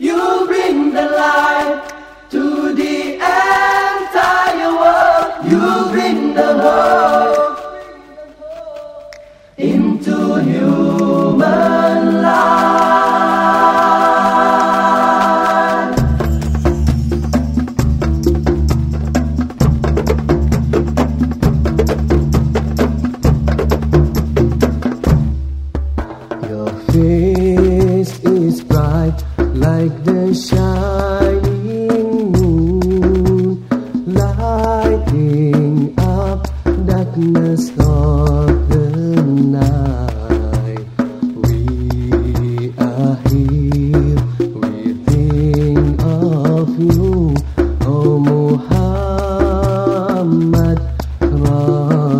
You bring the light to the entire world. You bring the world.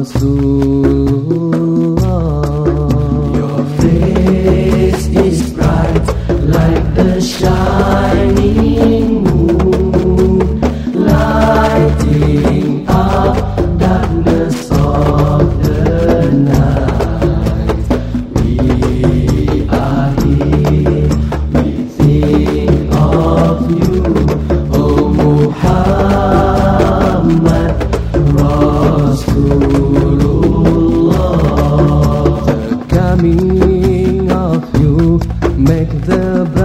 Azul. Take the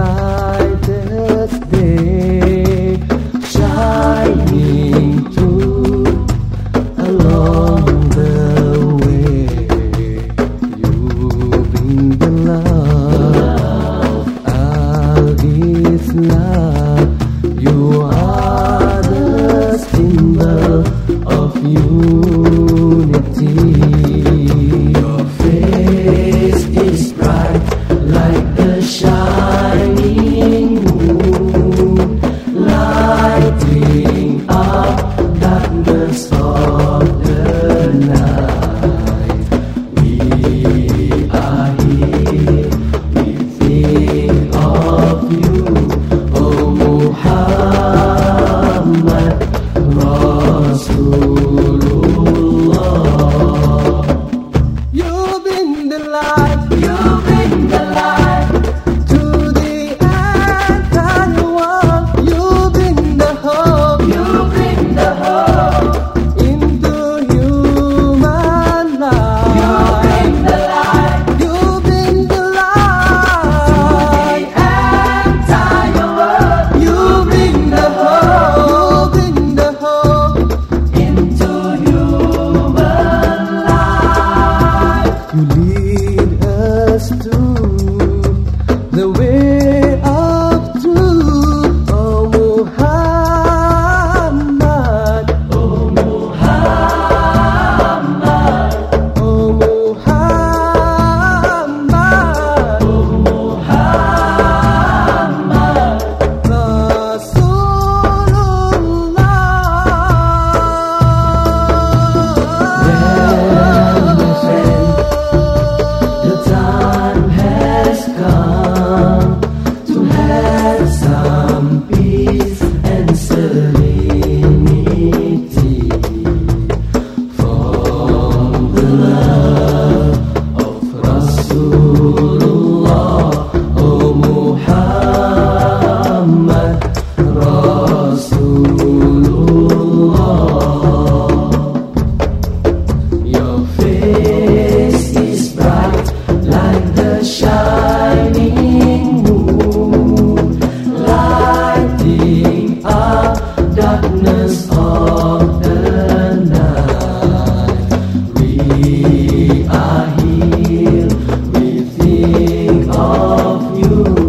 of you.